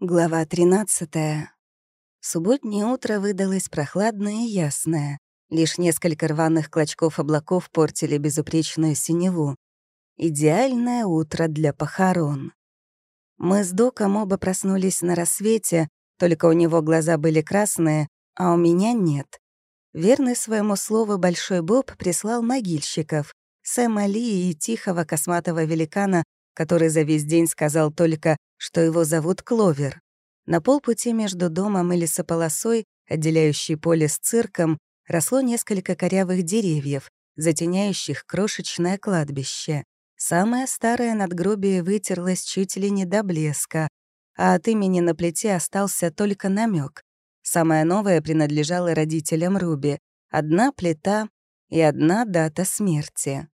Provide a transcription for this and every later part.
Глава 13. Субботнее утро выдалось прохладное и ясное. Лишь несколько рваных клочков облаков портили безупречную синеву. Идеальное утро для похорон. Мы с Доком оба проснулись на рассвете, только у него глаза были красные, а у меня нет. Верный своему слову Большой Боб прислал могильщиков, Сэма Ли и тихого косматого великана, который за весь день сказал только что его зовут Кловер. На полпути между домом и лесополосой, отделяющей поле с цирком, росло несколько корявых деревьев, затеняющих крошечное кладбище. Самое старое надгробие вытерлось чуть ли не до блеска, а от имени на плите остался только намек. Самое новое принадлежало родителям Руби. Одна плита и одна дата смерти.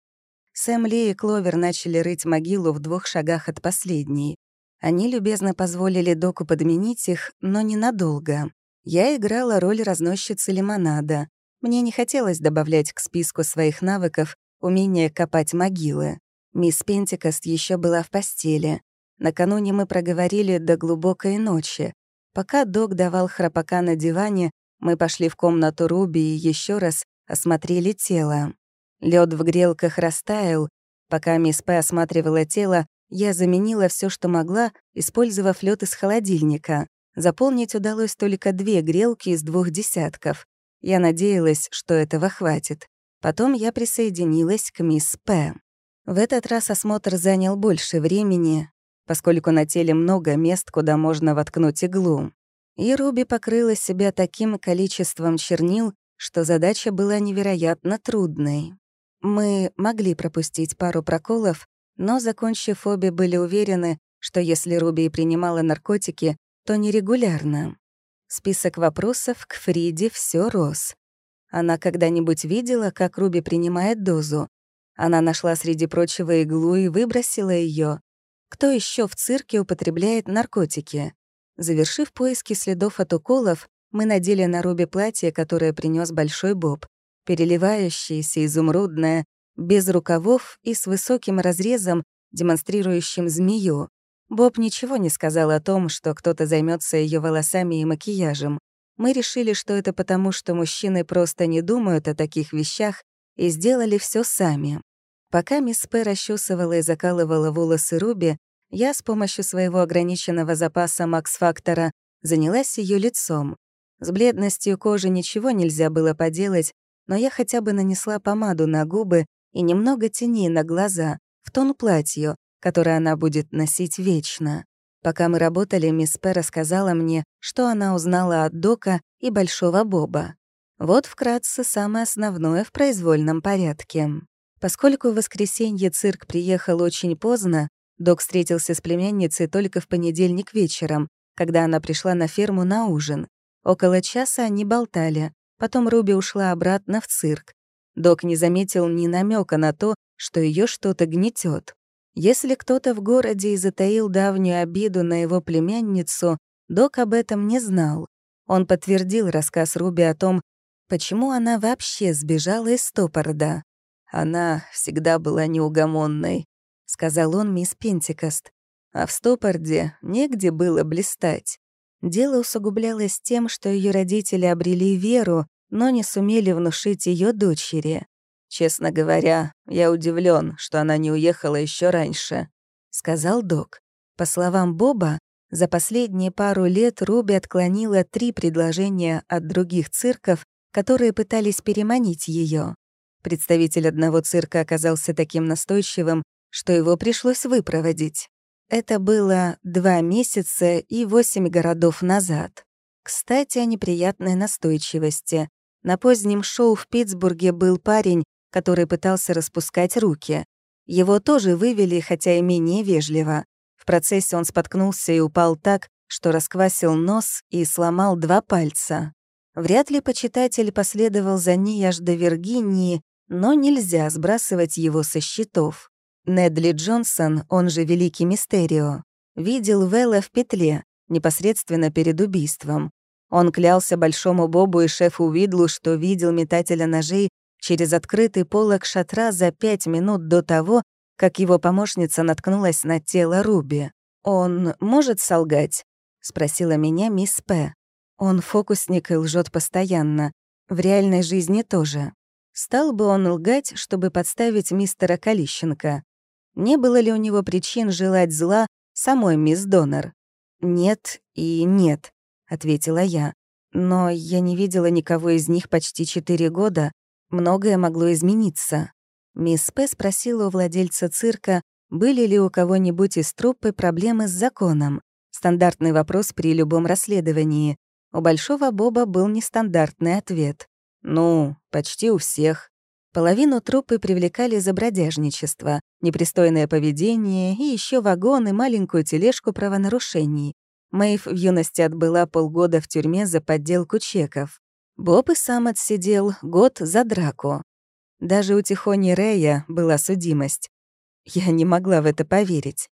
Сэм Ли и Кловер начали рыть могилу в двух шагах от последней. Они любезно позволили доку подменить их, но ненадолго. Я играла роль разносчицы лимонада. Мне не хотелось добавлять к списку своих навыков умение копать могилы. Мисс Пентикост еще была в постели. Накануне мы проговорили до глубокой ночи. Пока док давал храпака на диване, мы пошли в комнату Руби и еще раз осмотрели тело. Лед в грелках растаял. Пока мисс П. осматривала тело, я заменила все, что могла, использовав лед из холодильника. Заполнить удалось только две грелки из двух десятков. Я надеялась, что этого хватит. Потом я присоединилась к мисс П. В этот раз осмотр занял больше времени, поскольку на теле много мест, куда можно воткнуть иглу. И Руби покрыла себя таким количеством чернил, что задача была невероятно трудной. Мы могли пропустить пару проколов, но, закончив обе, были уверены, что если Руби принимала наркотики, то нерегулярно. Список вопросов к Фриде все рос. Она когда-нибудь видела, как Руби принимает дозу? Она нашла среди прочего иглу и выбросила ее. Кто еще в цирке употребляет наркотики? Завершив поиски следов от уколов, мы надели на Руби платье, которое принес Большой Боб. Переливающееся, изумрудное, без рукавов и с высоким разрезом, демонстрирующим змею. Боб ничего не сказал о том, что кто-то займется ее волосами и макияжем. Мы решили, что это потому, что мужчины просто не думают о таких вещах и сделали все сами. Пока мисс П. расчесывала и закалывала волосы Руби, я с помощью своего ограниченного запаса Макс-фактора занялась ее лицом. С бледностью кожи ничего нельзя было поделать, но я хотя бы нанесла помаду на губы и немного теней на глаза, в тон платью, которое она будет носить вечно. Пока мы работали, мисс П. рассказала мне, что она узнала от Дока и Большого Боба. Вот вкратце самое основное в произвольном порядке. Поскольку в воскресенье цирк приехал очень поздно, Док встретился с племянницей только в понедельник вечером, когда она пришла на ферму на ужин. Около часа они болтали, потом Руби ушла обратно в цирк. Док не заметил ни намека на то, что ее что-то гнетет. Если кто-то в городе и затаил давнюю обиду на его племянницу, Док об этом не знал. Он подтвердил рассказ Руби о том, почему она вообще сбежала из Стопорда. «Она всегда была неугомонной», — сказал он мисс Пентикост. «А в Стопорде негде было блистать». Дело усугублялось тем, что ее родители обрели веру, но не сумели внушить ее дочери. «Честно говоря, я удивлен, что она не уехала еще раньше», — сказал док. По словам Боба, за последние пару лет Руби отклонила три предложения от других цирков, которые пытались переманить ее. Представитель одного цирка оказался таким настойчивым, что его пришлось выпроводить. Это было два месяца и восемь городов назад. Кстати, о неприятной настойчивости. На позднем шоу в Питтсбурге был парень, который пытался распускать руки. Его тоже вывели, хотя и менее вежливо. В процессе он споткнулся и упал так, что расквасил нос и сломал два пальца. Вряд ли почитатель последовал за ней аж до Виргинии, но нельзя сбрасывать его со счетов. Недли Джонсон, он же Великий Мистерио, видел Вэлла в петле, непосредственно перед убийством. Он клялся Большому Бобу и шефу Видлу, что видел метателя ножей через открытый полог шатра за пять минут до того, как его помощница наткнулась на тело Руби. «Он может солгать?» — спросила меня мисс П. Он фокусник и лжет постоянно. В реальной жизни тоже. Стал бы он лгать, чтобы подставить мистера Калищенко? Не было ли у него причин желать зла самой мисс Донор? «Нет и нет», — ответила я. «Но я не видела никого из них почти четыре года. Многое могло измениться». Мисс П. спросила у владельца цирка, были ли у кого-нибудь из труппы проблемы с законом. Стандартный вопрос при любом расследовании. У Большого Боба был нестандартный ответ. «Ну, почти у всех». Половину труппы привлекали за бродяжничество, непристойное поведение и еще вагон и маленькую тележку правонарушений. Мэйв в юности отбыла полгода в тюрьме за подделку чеков. Боб и сам отсидел год за драку. Даже у Тихони Рэя была судимость. Я не могла в это поверить.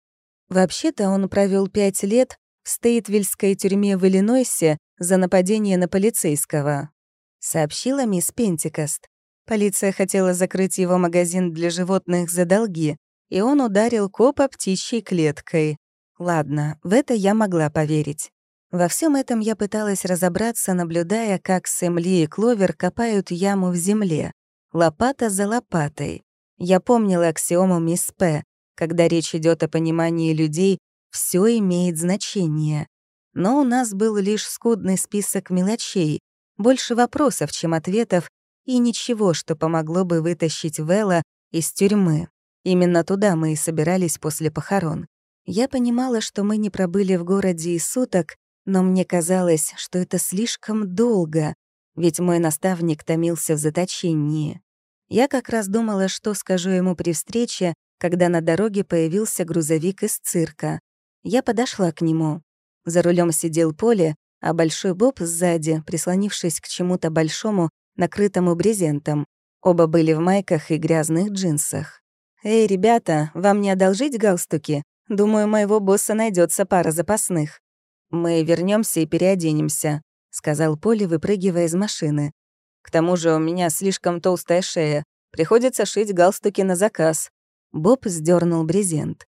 Вообще-то он провел пять лет в Стейтвильской тюрьме в Иллинойсе за нападение на полицейского, сообщила мисс Пентикост. Полиция хотела закрыть его магазин для животных за долги, и он ударил копа птичьей клеткой. Ладно, в это я могла поверить. Во всем этом я пыталась разобраться, наблюдая, как Сэм Ли и Кловер копают яму в земле, лопата за лопатой. Я помнила аксиому мисс П. Когда речь идет о понимании людей, все имеет значение. Но у нас был лишь скудный список мелочей, больше вопросов, чем ответов, и ничего, что помогло бы вытащить Вэлла из тюрьмы. Именно туда мы и собирались после похорон. Я понимала, что мы не пробыли в городе и суток, но мне казалось, что это слишком долго, ведь мой наставник томился в заточении. Я как раз думала, что скажу ему при встрече, когда на дороге появился грузовик из цирка. Я подошла к нему. За рулем сидел Поле, а Большой Боб сзади, прислонившись к чему-то большому, накрытому брезентом. Оба были в майках и грязных джинсах. «Эй, ребята, вам не одолжить галстуки? Думаю, моего босса найдется пара запасных». «Мы вернемся и переоденемся», — сказал Поле, выпрыгивая из машины. К тому же у меня слишком толстая шея. Приходится шить галстуки на заказ». Боб сдернул брезент.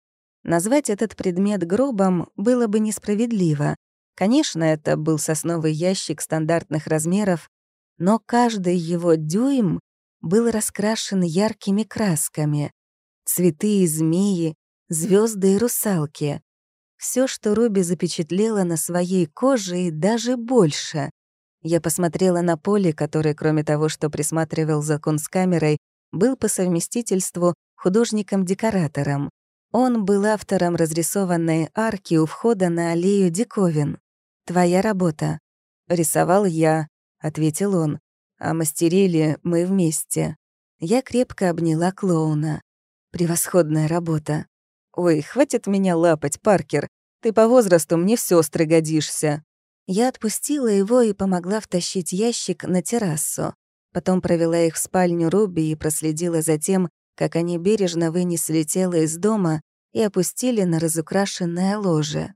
Назвать этот предмет гробом было бы несправедливо. Конечно, это был сосновый ящик стандартных размеров, но каждый его дюйм был раскрашен яркими красками. Цветы и змеи, звезды и русалки. Все, что Руби запечатлела на своей коже и даже больше. Я посмотрела на Поле, который, кроме того, что присматривал за камерой, был по совместительству художником-декоратором. Он был автором разрисованной арки у входа на аллею диковин. «Твоя работа». «Рисовал я», — ответил он. «А мастерили мы вместе». Я крепко обняла клоуна. «Превосходная работа». «Ой, хватит меня лапать, Паркер. Ты по возрасту мне в сестры годишься». Я отпустила его и помогла втащить ящик на террасу. Потом провела их в спальню Руби и проследила за тем, как они бережно вынесли тело из дома и опустили на разукрашенное ложе.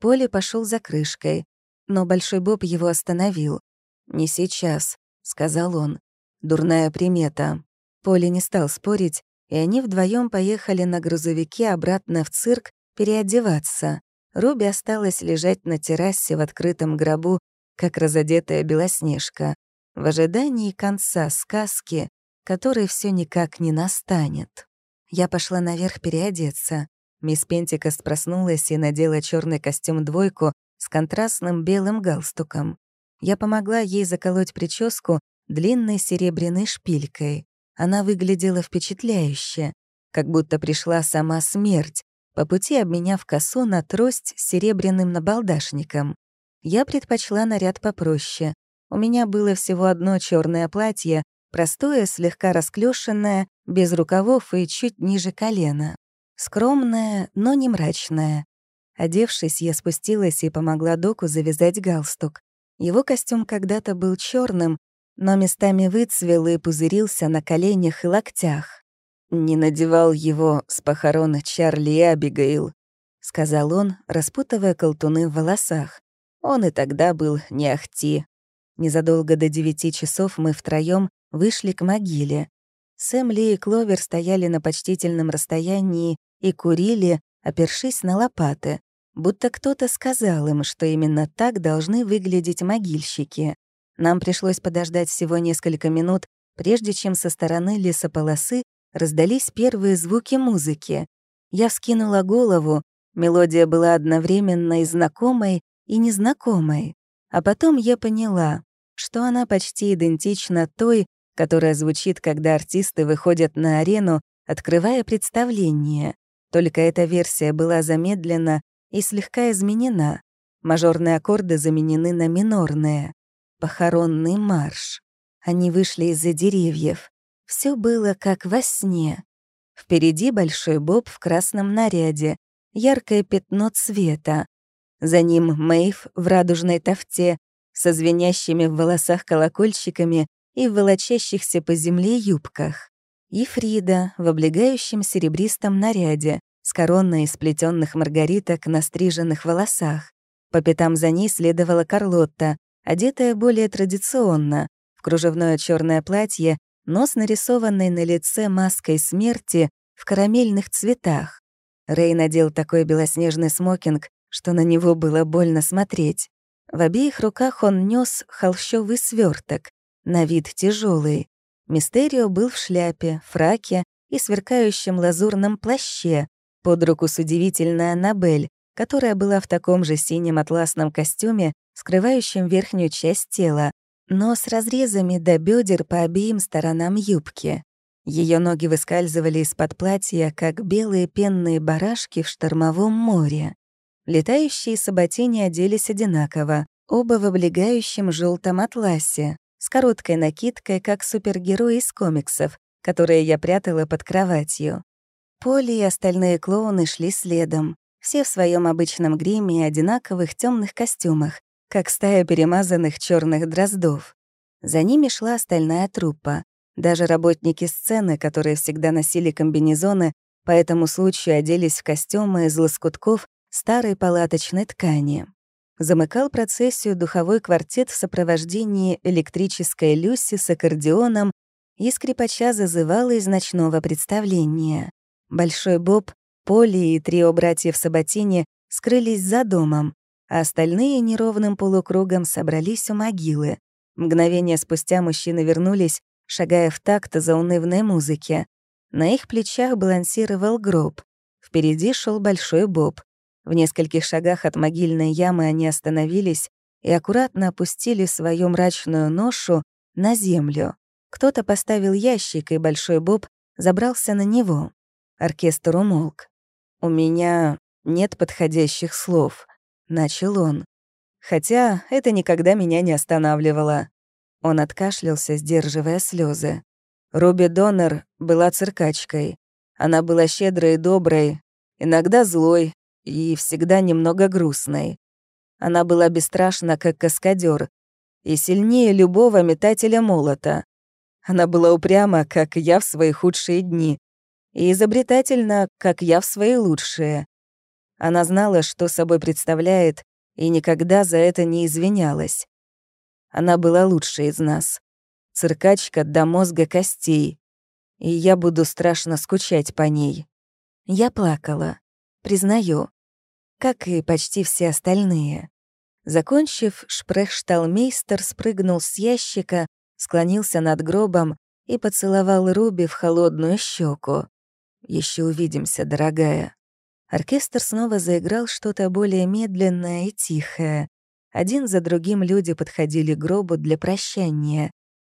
Поле пошел за крышкой, но Большой Боб его остановил. «Не сейчас», — сказал он. «Дурная примета». Поле не стал спорить, и они вдвоем поехали на грузовике обратно в цирк переодеваться. Руби осталась лежать на террасе в открытом гробу, как разодетая белоснежка, в ожидании конца сказки, который все никак не настанет. Я пошла наверх переодеться. Мисс Пентикост проснулась и надела черный костюм-двойку с контрастным белым галстуком. Я помогла ей заколоть прическу длинной серебряной шпилькой. Она выглядела впечатляюще, как будто пришла сама смерть, по пути обменяв косу на трость с серебряным набалдашником. Я предпочла наряд попроще. У меня было всего одно черное платье, простое, слегка расклешенное, без рукавов и чуть ниже колена. Скромное, но не мрачное. Одевшись, я спустилась и помогла доку завязать галстук. Его костюм когда-то был черным, но местами выцвел и пузырился на коленях и локтях. «Не надевал его с похорон Чарли и Абигейл», — сказал он, распутывая колтуны в волосах. Он и тогда был не ахти. Незадолго до девяти часов мы втроем вышли к могиле. Сэм Ли и Кловер стояли на почтительном расстоянии и курили, опершись на лопаты. Будто кто-то сказал им, что именно так должны выглядеть могильщики. Нам пришлось подождать всего несколько минут, прежде чем со стороны лесополосы раздались первые звуки музыки. Я вскинула голову, мелодия была одновременно и знакомой, и незнакомой. А потом я поняла, что она почти идентична той, которая звучит, когда артисты выходят на арену, открывая представление. Только эта версия была замедлена и слегка изменена. Мажорные аккорды заменены на минорные. Похоронный марш. Они вышли из-за деревьев. Все было как во сне. Впереди большой боб в красном наряде, яркое пятно цвета. За ним Мэйв в радужной тофте, со звенящими в волосах колокольчиками и в волочащихся по земле юбках. И Фрида в облегающем серебристом наряде, с короной из сплетенных маргариток на стриженных волосах. По пятам за ней следовала Карлотта, одетая более традиционно, в кружевное черное платье, но с нарисованной на лице маской смерти в карамельных цветах. Рэй надел такой белоснежный смокинг, что на него было больно смотреть. В обеих руках он нес холщовый сверток, на вид тяжелый. Мистерио был в шляпе, фраке и сверкающем лазурном плаще, под руку с удивительной Аннабель, которая была в таком же синем атласном костюме, скрывающем верхнюю часть тела, но с разрезами до бедер по обеим сторонам юбки. Ее ноги выскальзывали из-под платья, как белые пенные барашки в штормовом море. Летающие саботини оделись одинаково, оба в облегающем желтом атласе, с короткой накидкой, как супергерои из комиксов, которые я прятала под кроватью. Поли и остальные клоуны шли следом, все в своем обычном гриме и одинаковых темных костюмах, как стая перемазанных черных дроздов. За ними шла остальная труппа. Даже работники сцены, которые всегда носили комбинезоны, по этому случаю оделись в костюмы из лоскутков старой палаточной ткани. Замыкал процессию духовой квартет в сопровождении электрической Люси с аккордеоном и скрипача зазывала из ночного представления. Большой Боб, Поли и трио братьев Саботини скрылись за домом, а остальные неровным полукругом собрались у могилы. Мгновение спустя мужчины вернулись, шагая в такт заунывной музыки. На их плечах балансировал гроб. Впереди шел большой Боб. В нескольких шагах от могильной ямы они остановились и аккуратно опустили свою мрачную ношу на землю. Кто-то поставил ящик, и большой Боб забрался на него. Оркестр умолк. «У меня нет подходящих слов», — начал он. Хотя это никогда меня не останавливало. Он откашлялся, сдерживая слезы. Руби Доннер была циркачкой. Она была щедрой и доброй, иногда злой, и всегда немного грустной. Она была бесстрашна, как каскадер, и сильнее любого метателя молота. Она была упряма, как я в свои худшие дни, и изобретательна, как я в свои лучшие. Она знала, что собой представляет, и никогда за это не извинялась. Она была лучшей из нас. Циркачка до мозга костей. И я буду страшно скучать по ней. Я плакала. Признаю как и почти все остальные. Закончив, шпрехшталмейстер спрыгнул с ящика, склонился над гробом и поцеловал Руби в холодную щеку. Еще увидимся, дорогая». Оркестр снова заиграл что-то более медленное и тихое. Один за другим люди подходили к гробу для прощания.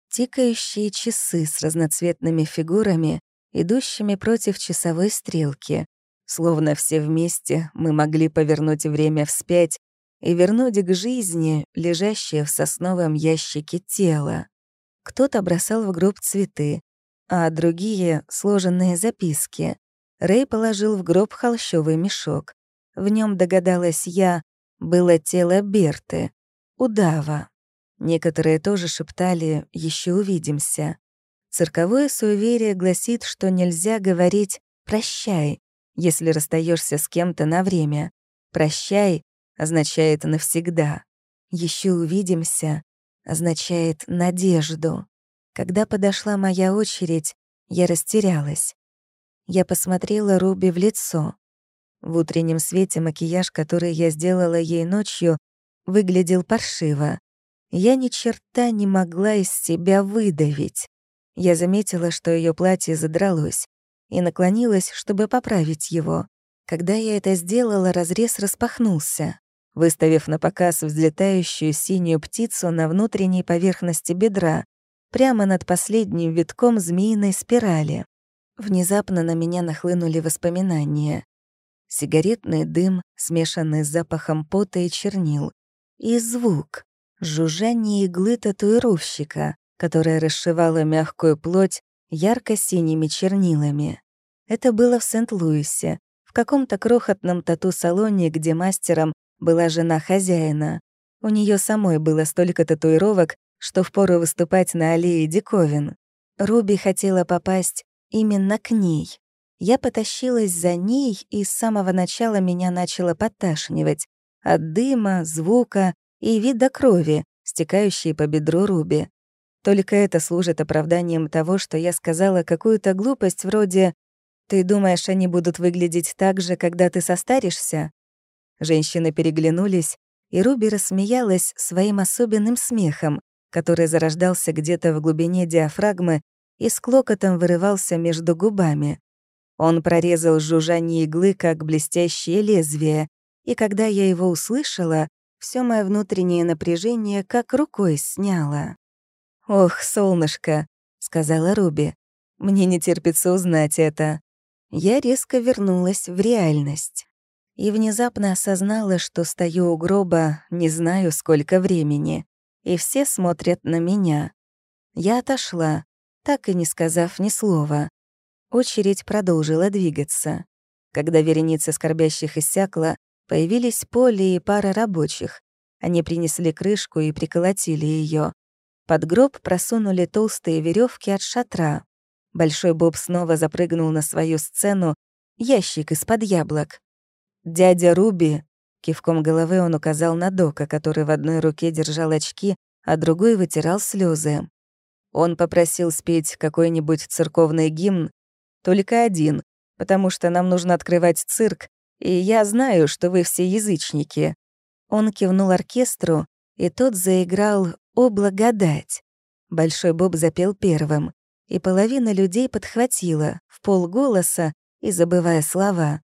Тикающие часы с разноцветными фигурами, идущими против часовой стрелки. Словно все вместе мы могли повернуть время вспять и вернуть к жизни лежащее в сосновом ящике тело. Кто-то бросал в гроб цветы, а другие — сложенные записки. Рэй положил в гроб холщовый мешок. В нем догадалась я, было тело Берты, удава. Некоторые тоже шептали «еще увидимся». Цирковое суеверие гласит, что нельзя говорить «прощай», если расстаешься с кем-то на время. «Прощай» означает «навсегда». Еще увидимся» означает «надежду». Когда подошла моя очередь, я растерялась. Я посмотрела Руби в лицо. В утреннем свете макияж, который я сделала ей ночью, выглядел паршиво. Я ни черта не могла из себя выдавить. Я заметила, что ее платье задралось, и наклонилась, чтобы поправить его. Когда я это сделала, разрез распахнулся, выставив на показ взлетающую синюю птицу на внутренней поверхности бедра, прямо над последним витком змеиной спирали. Внезапно на меня нахлынули воспоминания. Сигаретный дым, смешанный с запахом пота и чернил. И звук — жужжание иглы татуировщика, которая расшивала мягкую плоть ярко-синими чернилами. Это было в Сент-Луисе, в каком-то крохотном тату-салоне, где мастером была жена хозяина. У нее самой было столько татуировок, что впору выступать на аллее диковин. Руби хотела попасть именно к ней. Я потащилась за ней, и с самого начала меня начало подташнивать от дыма, звука и вида крови, стекающей по бедру Руби. Только это служит оправданием того, что я сказала какую-то глупость вроде «Ты думаешь, они будут выглядеть так же, когда ты состаришься?» Женщины переглянулись, и Руби рассмеялась своим особенным смехом, который зарождался где-то в глубине диафрагмы и с клокотом вырывался между губами. Он прорезал жужжание иглы, как блестящее лезвие, и когда я его услышала, все мое внутреннее напряжение как рукой сняло. «Ох, солнышко», — сказала Руби, — «мне не терпится узнать это». Я резко вернулась в реальность и внезапно осознала, что стою у гроба не знаю сколько времени, и все смотрят на меня. Я отошла, так и не сказав ни слова. Очередь продолжила двигаться. Когда вереница скорбящих иссякла, появились Поле и пара рабочих. Они принесли крышку и приколотили ее. Под гроб просунули толстые веревки от шатра. Большой Боб снова запрыгнул на свою сцену, ящик из-под яблок. «Дядя Руби», — кивком головы он указал на Дока, который в одной руке держал очки, а другой вытирал слезы. Он попросил спеть какой-нибудь церковный гимн, только один, потому что нам нужно открывать цирк, и я знаю, что вы все язычники». Он кивнул оркестру, и тот заиграл «О, благодать». Большой Боб запел первым, и половина людей подхватила, в полголоса и забывая слова.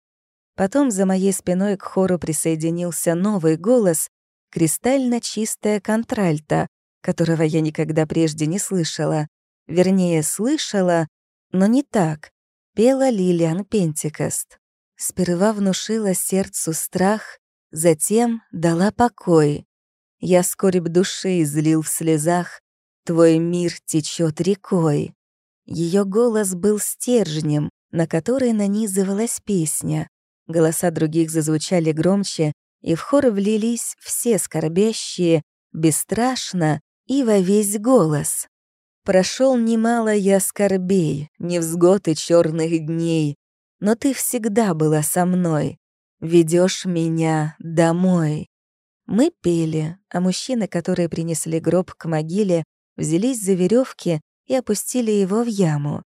Потом за моей спиной к хору присоединился новый голос, кристально чистая контральта, которого я никогда прежде не слышала. Вернее, слышала, но не так. Пела Лилиан Пентикост. Сперва внушила сердцу страх, затем дала покой. Я скорбь души излил в слезах, твой мир течет рекой. Ее голос был стержнем, на который нанизывалась песня. Голоса других зазвучали громче, и в хор влились все скорбящие, бесстрашно и во весь голос. Прошел немало я скорбей, невзгод и черных дней, но ты всегда была со мной, ведешь меня домой. Мы пели, а мужчины, которые принесли гроб к могиле, взялись за веревки и опустили его в яму.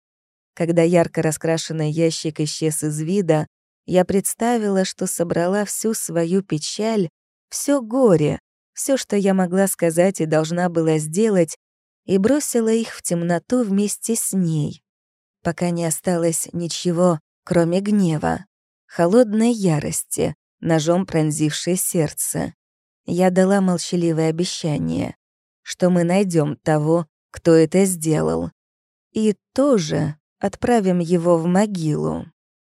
Когда ярко раскрашенный ящик исчез из вида, я представила, что собрала всю свою печаль, все горе, все, что я могла сказать и должна была сделать, и бросила их в темноту вместе с ней, пока не осталось ничего, кроме гнева, холодной ярости, ножом пронзившей сердце. Я дала молчаливое обещание, что мы найдем того, кто это сделал, и тоже отправим его в могилу.